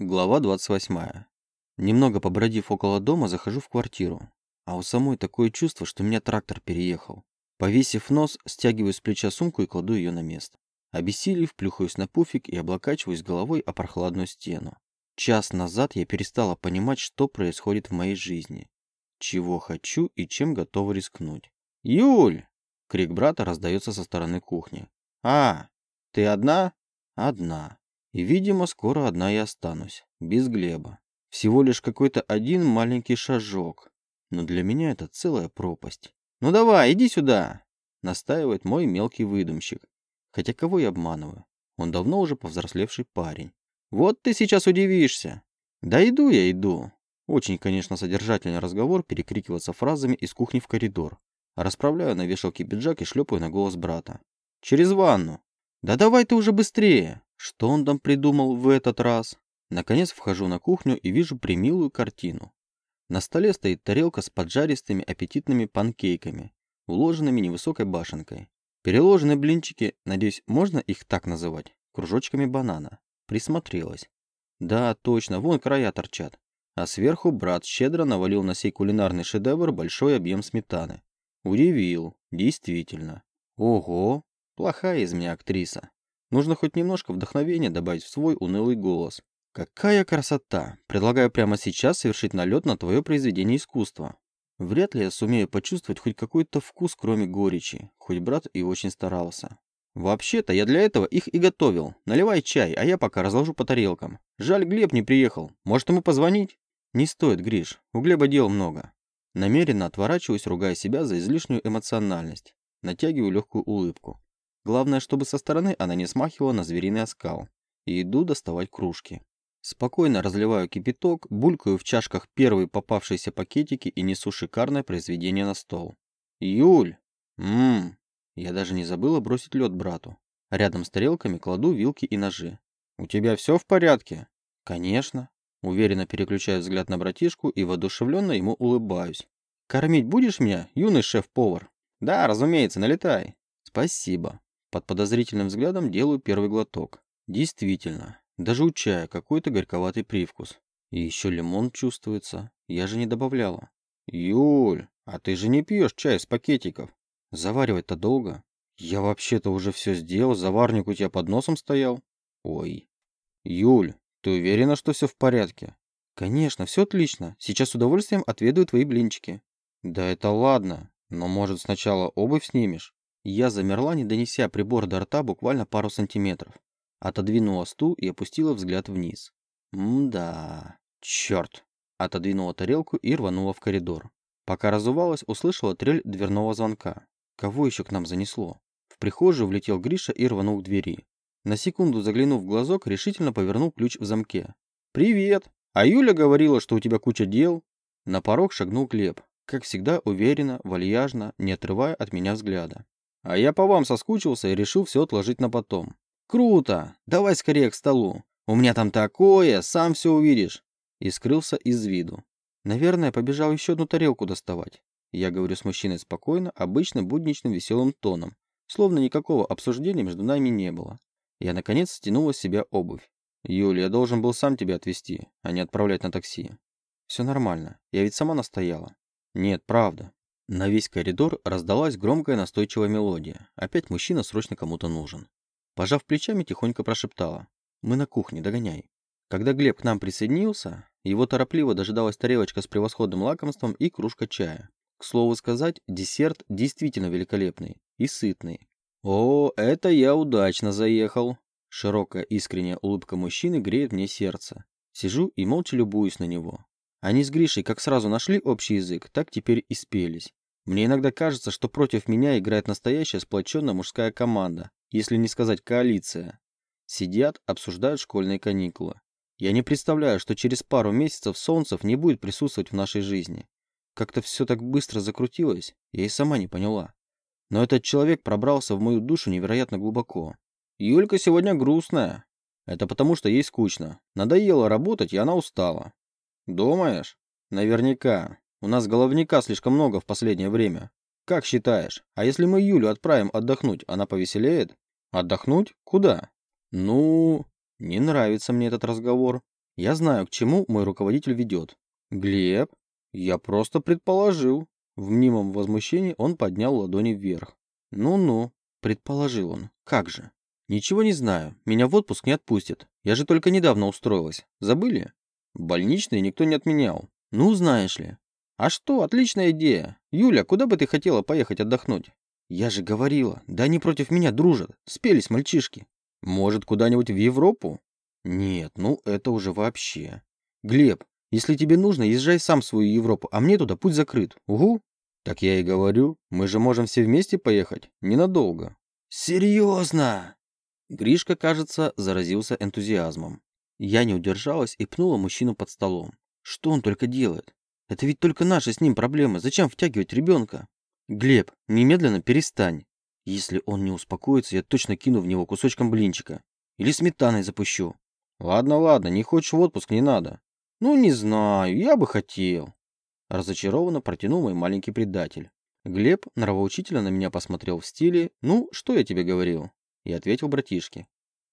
Глава 28. Немного побродив около дома, захожу в квартиру. А у самой такое чувство, что меня трактор переехал. Повесив нос, стягиваю с плеча сумку и кладу ее на место. Обессилев, плюхаюсь на пуфик и облокачиваюсь головой о прохладную стену. Час назад я перестала понимать, что происходит в моей жизни. Чего хочу и чем готова рискнуть. «Юль!» — крик брата раздается со стороны кухни. «А, ты одна?» «Одна. И, видимо, скоро одна и останусь. Без Глеба. Всего лишь какой-то один маленький шажок. Но для меня это целая пропасть. «Ну давай, иди сюда!» Настаивает мой мелкий выдумщик. Хотя кого я обманываю? Он давно уже повзрослевший парень. «Вот ты сейчас удивишься!» «Да иду я, иду!» Очень, конечно, содержательный разговор перекрикиваться фразами из кухни в коридор. Расправляю на вешалке пиджак и шлепаю на голос брата. «Через ванну!» «Да давай ты уже быстрее!» Что он там придумал в этот раз? Наконец вхожу на кухню и вижу примилую картину. На столе стоит тарелка с поджаристыми аппетитными панкейками, уложенными невысокой башенкой. Переложены блинчики, надеюсь, можно их так называть, кружочками банана. Присмотрелась. Да, точно, вон края торчат. А сверху брат щедро навалил на сей кулинарный шедевр большой объем сметаны. Удивил, действительно. Ого, плохая из меня актриса. Нужно хоть немножко вдохновения добавить в свой унылый голос. Какая красота! Предлагаю прямо сейчас совершить налет на твое произведение искусства. Вряд ли я сумею почувствовать хоть какой-то вкус, кроме горечи, хоть брат и очень старался. Вообще-то я для этого их и готовил. Наливай чай, а я пока разложу по тарелкам. Жаль, Глеб не приехал. Может ему позвонить? Не стоит, Гриш. У Глеба дел много. Намеренно отворачиваюсь, ругая себя за излишнюю эмоциональность. Натягиваю легкую улыбку. Главное, чтобы со стороны она не смахивала на звериный оскал. И иду доставать кружки. Спокойно разливаю кипяток, булькаю в чашках первые попавшиеся пакетики и несу шикарное произведение на стол. «Юль!» «Ммм!» Я даже не забыла бросить лед брату. Рядом с тарелками кладу вилки и ножи. «У тебя все в порядке?» «Конечно». Уверенно переключаю взгляд на братишку и воодушевленно ему улыбаюсь. «Кормить будешь меня, юный шеф-повар?» «Да, разумеется, налетай». «Спасибо». Под подозрительным взглядом делаю первый глоток. Действительно, даже у чая какой-то горьковатый привкус. И еще лимон чувствуется. Я же не добавляла. Юль, а ты же не пьешь чай с пакетиков. Заваривать-то долго. Я вообще-то уже все сделал, заварник у тебя под носом стоял. Ой. Юль, ты уверена, что все в порядке? Конечно, все отлично. Сейчас с удовольствием отведаю твои блинчики. Да это ладно, но может сначала обувь снимешь? Я замерла, не донеся прибор до рта буквально пару сантиметров. Отодвинула стул и опустила взгляд вниз. Мда, черт. Отодвинула тарелку и рванула в коридор. Пока разувалась, услышала трель дверного звонка. Кого еще к нам занесло? В прихожую влетел Гриша и рванул к двери. На секунду заглянув в глазок, решительно повернул ключ в замке. «Привет! А Юля говорила, что у тебя куча дел?» На порог шагнул Глеб, как всегда уверенно, вальяжно, не отрывая от меня взгляда. А я по вам соскучился и решил все отложить на потом. Круто! Давай скорее к столу. У меня там такое, сам все увидишь. И скрылся из виду. Наверное, побежал еще одну тарелку доставать. Я говорю с мужчиной спокойно, обычно будничным веселым тоном, словно никакого обсуждения между нами не было. Я, наконец, стянула с себя обувь. «Юля, я должен был сам тебя отвезти, а не отправлять на такси». «Все нормально. Я ведь сама настояла». «Нет, правда. На весь коридор раздалась громкая настойчивая мелодия. Опять мужчина срочно кому-то нужен. Пожав плечами, тихонько прошептала. «Мы на кухне, догоняй». Когда Глеб к нам присоединился, его торопливо дожидалась тарелочка с превосходным лакомством и кружка чая. К слову сказать, десерт действительно великолепный и сытный. «О, это я удачно заехал!» Широкая искренняя улыбка мужчины греет мне сердце. Сижу и молча любуюсь на него. Они с Гришей как сразу нашли общий язык, так теперь и спелись. Мне иногда кажется, что против меня играет настоящая сплоченная мужская команда, если не сказать коалиция. Сидят, обсуждают школьные каникулы. Я не представляю, что через пару месяцев Солнцев не будет присутствовать в нашей жизни. Как-то все так быстро закрутилось, я и сама не поняла. Но этот человек пробрался в мою душу невероятно глубоко. Юлька сегодня грустная. Это потому, что ей скучно. Надоело работать, и она устала. Думаешь? Наверняка. У нас головника слишком много в последнее время. Как считаешь, а если мы Юлю отправим отдохнуть, она повеселеет? Отдохнуть? Куда? Ну, не нравится мне этот разговор. Я знаю, к чему мой руководитель ведет. Глеб, я просто предположил. В мнимом возмущении он поднял ладони вверх. Ну-ну, предположил он. Как же? Ничего не знаю. Меня в отпуск не отпустят. Я же только недавно устроилась. Забыли? Больничные никто не отменял. Ну, знаешь ли. А что, отличная идея. Юля, куда бы ты хотела поехать отдохнуть? Я же говорила, да они против меня дружат. Спелись мальчишки. Может, куда-нибудь в Европу? Нет, ну это уже вообще. Глеб, если тебе нужно, езжай сам в свою Европу, а мне туда путь закрыт. Угу. Так я и говорю, мы же можем все вместе поехать. Ненадолго. Серьезно? Гришка, кажется, заразился энтузиазмом. Я не удержалась и пнула мужчину под столом. Что он только делает? Это ведь только наши с ним проблемы. Зачем втягивать ребенка? Глеб, немедленно перестань. Если он не успокоится, я точно кину в него кусочком блинчика. Или сметаной запущу. Ладно, ладно, не хочешь в отпуск, не надо. Ну, не знаю, я бы хотел. Разочарованно протянул мой маленький предатель. Глеб нравоучительно на меня посмотрел в стиле «Ну, что я тебе говорил?» И ответил братишке.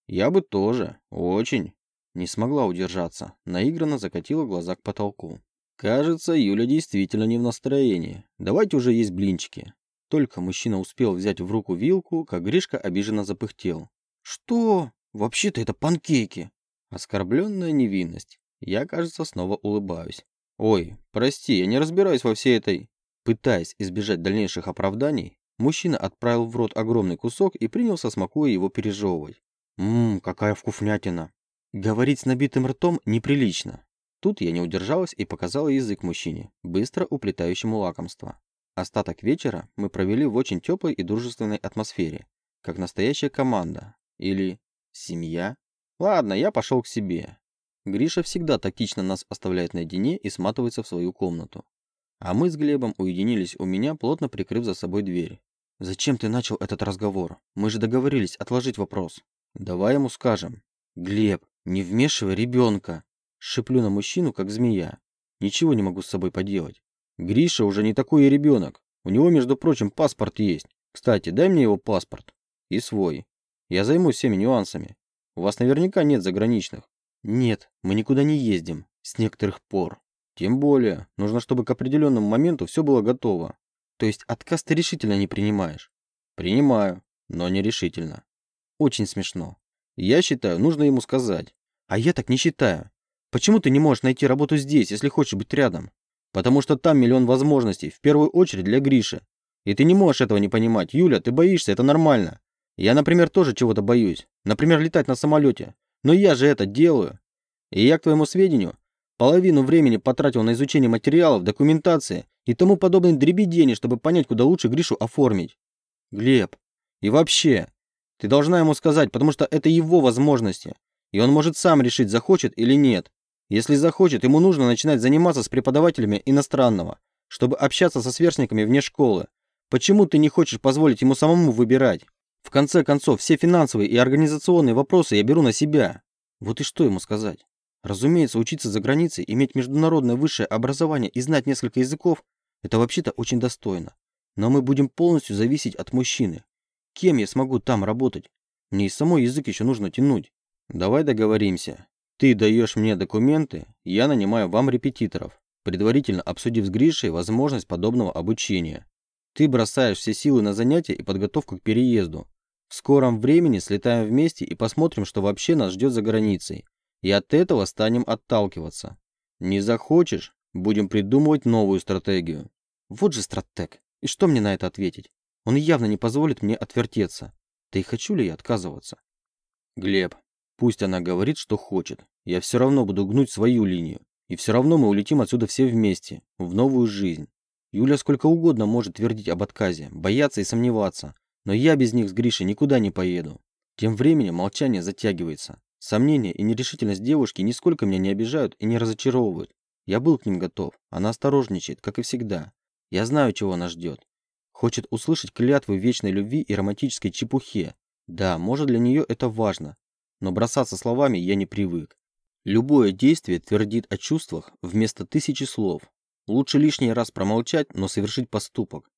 «Я бы тоже. Очень». Не смогла удержаться. Наигранно закатила глаза к потолку. Кажется, Юля действительно не в настроении. Давайте уже есть блинчики. Только мужчина успел взять в руку вилку, как Гришка обиженно запыхтел. «Что? Вообще-то это панкейки!» Оскорбленная невинность. Я, кажется, снова улыбаюсь. «Ой, прости, я не разбираюсь во всей этой...» Пытаясь избежать дальнейших оправданий, мужчина отправил в рот огромный кусок и принялся смакуя его пережевывать. «Ммм, какая вкуснятина!» Говорить с набитым ртом неприлично. Тут я не удержалась и показала язык мужчине, быстро уплетающему лакомство. Остаток вечера мы провели в очень теплой и дружественной атмосфере, как настоящая команда. Или семья. Ладно, я пошел к себе. Гриша всегда тактично нас оставляет наедине и сматывается в свою комнату. А мы с Глебом уединились у меня, плотно прикрыв за собой дверь. «Зачем ты начал этот разговор? Мы же договорились отложить вопрос». «Давай ему скажем». «Глеб, не вмешивай ребенка!» Шиплю на мужчину, как змея. Ничего не могу с собой поделать. Гриша уже не такой и ребенок. У него, между прочим, паспорт есть. Кстати, дай мне его паспорт. И свой. Я займусь всеми нюансами. У вас наверняка нет заграничных. Нет, мы никуда не ездим. С некоторых пор. Тем более, нужно, чтобы к определенному моменту все было готово. То есть отказ ты решительно не принимаешь? Принимаю, но не решительно. Очень смешно. Я считаю, нужно ему сказать. А я так не считаю. Почему ты не можешь найти работу здесь, если хочешь быть рядом? Потому что там миллион возможностей, в первую очередь для Гриши. И ты не можешь этого не понимать. Юля, ты боишься, это нормально. Я, например, тоже чего-то боюсь. Например, летать на самолете. Но я же это делаю. И я, к твоему сведению, половину времени потратил на изучение материалов, документации и тому подобной дребедени, чтобы понять, куда лучше Гришу оформить. Глеб, и вообще, ты должна ему сказать, потому что это его возможности. И он может сам решить, захочет или нет. Если захочет, ему нужно начинать заниматься с преподавателями иностранного, чтобы общаться со сверстниками вне школы. Почему ты не хочешь позволить ему самому выбирать? В конце концов, все финансовые и организационные вопросы я беру на себя. Вот и что ему сказать? Разумеется, учиться за границей, иметь международное высшее образование и знать несколько языков – это вообще-то очень достойно. Но мы будем полностью зависеть от мужчины. Кем я смогу там работать? Мне и самой язык еще нужно тянуть. Давай договоримся. Ты даешь мне документы, я нанимаю вам репетиторов, предварительно обсудив с Гришей возможность подобного обучения. Ты бросаешь все силы на занятия и подготовку к переезду. В скором времени слетаем вместе и посмотрим, что вообще нас ждет за границей. И от этого станем отталкиваться. Не захочешь, будем придумывать новую стратегию. Вот же стратег. И что мне на это ответить? Он явно не позволит мне отвертеться. Да и хочу ли я отказываться? Глеб, пусть она говорит, что хочет. Я все равно буду гнуть свою линию. И все равно мы улетим отсюда все вместе, в новую жизнь. Юля сколько угодно может твердить об отказе, бояться и сомневаться. Но я без них с Гришей никуда не поеду. Тем временем молчание затягивается. Сомнения и нерешительность девушки нисколько меня не обижают и не разочаровывают. Я был к ним готов. Она осторожничает, как и всегда. Я знаю, чего она ждет. Хочет услышать клятвы вечной любви и романтической чепухе. Да, может для нее это важно. Но бросаться словами я не привык. Любое действие твердит о чувствах вместо тысячи слов. Лучше лишний раз промолчать, но совершить поступок.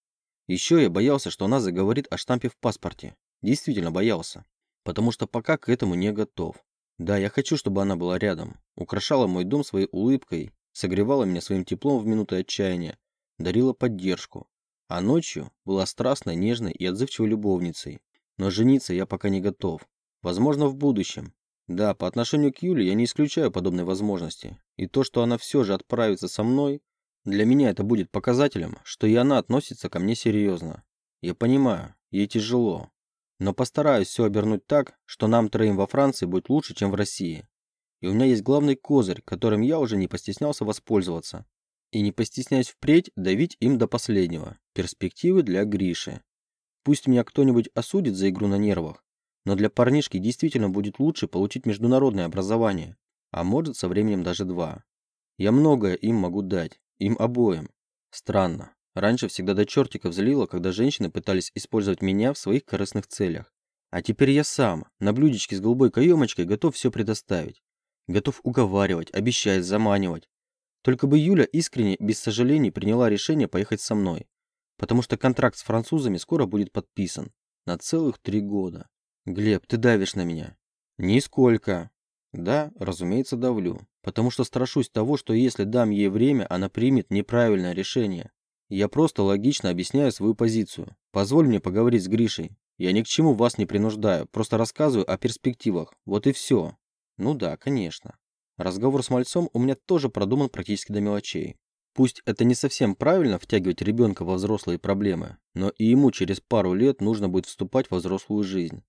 Еще я боялся, что она заговорит о штампе в паспорте. Действительно боялся. Потому что пока к этому не готов. Да, я хочу, чтобы она была рядом, украшала мой дом своей улыбкой, согревала меня своим теплом в минуты отчаяния, дарила поддержку. А ночью была страстной, нежной и отзывчивой любовницей. Но жениться я пока не готов. Возможно, в будущем. Да, по отношению к Юле я не исключаю подобной возможности. И то, что она все же отправится со мной, для меня это будет показателем, что и она относится ко мне серьезно. Я понимаю, ей тяжело. Но постараюсь все обернуть так, что нам троим во Франции будет лучше, чем в России. И у меня есть главный козырь, которым я уже не постеснялся воспользоваться. И не постесняюсь впредь давить им до последнего. Перспективы для Гриши. Пусть меня кто-нибудь осудит за игру на нервах, но для парнишки действительно будет лучше получить международное образование, а может со временем даже два. Я многое им могу дать, им обоим. Странно. Раньше всегда до чертиков злило, когда женщины пытались использовать меня в своих корыстных целях. А теперь я сам, на блюдечке с голубой каемочкой, готов все предоставить. Готов уговаривать, обещать, заманивать. Только бы Юля искренне, без сожалений, приняла решение поехать со мной. Потому что контракт с французами скоро будет подписан. На целых три года. Глеб, ты давишь на меня. Нисколько. Да, разумеется, давлю. Потому что страшусь того, что если дам ей время, она примет неправильное решение. Я просто логично объясняю свою позицию. Позволь мне поговорить с Гришей. Я ни к чему вас не принуждаю, просто рассказываю о перспективах. Вот и все. Ну да, конечно. Разговор с мальцом у меня тоже продуман практически до мелочей. Пусть это не совсем правильно втягивать ребенка во взрослые проблемы, но и ему через пару лет нужно будет вступать во взрослую жизнь.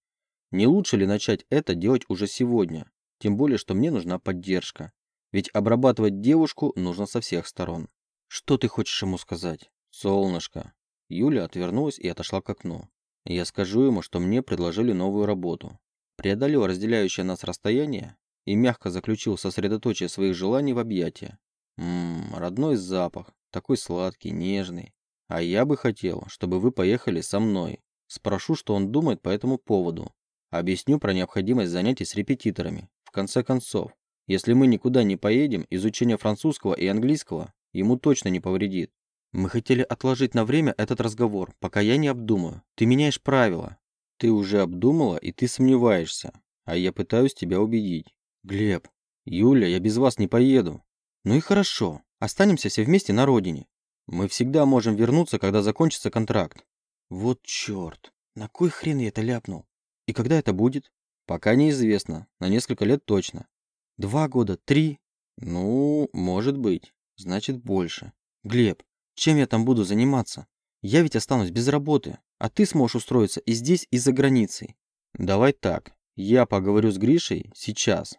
Не лучше ли начать это делать уже сегодня? Тем более, что мне нужна поддержка. Ведь обрабатывать девушку нужно со всех сторон. Что ты хочешь ему сказать? Солнышко. Юля отвернулась и отошла к окну. Я скажу ему, что мне предложили новую работу. Преодолел разделяющее нас расстояние и мягко заключил сосредоточие своих желаний в объятия. Ммм, родной запах, такой сладкий, нежный. А я бы хотел, чтобы вы поехали со мной. Спрошу, что он думает по этому поводу. Объясню про необходимость занятий с репетиторами. В конце концов, если мы никуда не поедем, изучение французского и английского ему точно не повредит. Мы хотели отложить на время этот разговор, пока я не обдумаю. Ты меняешь правила. Ты уже обдумала, и ты сомневаешься. А я пытаюсь тебя убедить. Глеб, Юля, я без вас не поеду. Ну и хорошо. Останемся все вместе на родине. Мы всегда можем вернуться, когда закончится контракт. Вот черт. На кой хрен я это ляпнул? И когда это будет? Пока неизвестно. На несколько лет точно. Два года? Три? Ну, может быть. Значит, больше. Глеб, чем я там буду заниматься? Я ведь останусь без работы, а ты сможешь устроиться и здесь, и за границей. Давай так. Я поговорю с Гришей сейчас,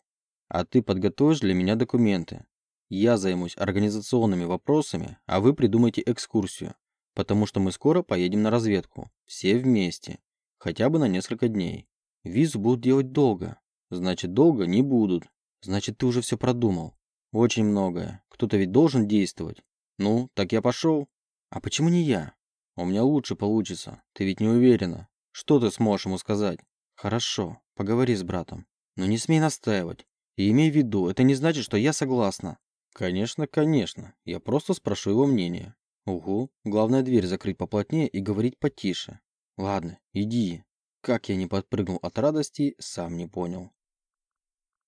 а ты подготовишь для меня документы. Я займусь организационными вопросами, а вы придумайте экскурсию, потому что мы скоро поедем на разведку, все вместе, хотя бы на несколько дней. Визу будут делать долго, значит долго не будут, значит ты уже все продумал. Очень многое. Кто-то ведь должен действовать. Ну, так я пошел. А почему не я? У меня лучше получится. Ты ведь не уверена. Что ты сможешь ему сказать? Хорошо, поговори с братом. Но не смей настаивать. И имей в виду, это не значит, что я согласна. Конечно, конечно. Я просто спрошу его мнение. Угу. Главное дверь закрыть поплотнее и говорить потише. Ладно, иди. Как я не подпрыгнул от радости, сам не понял.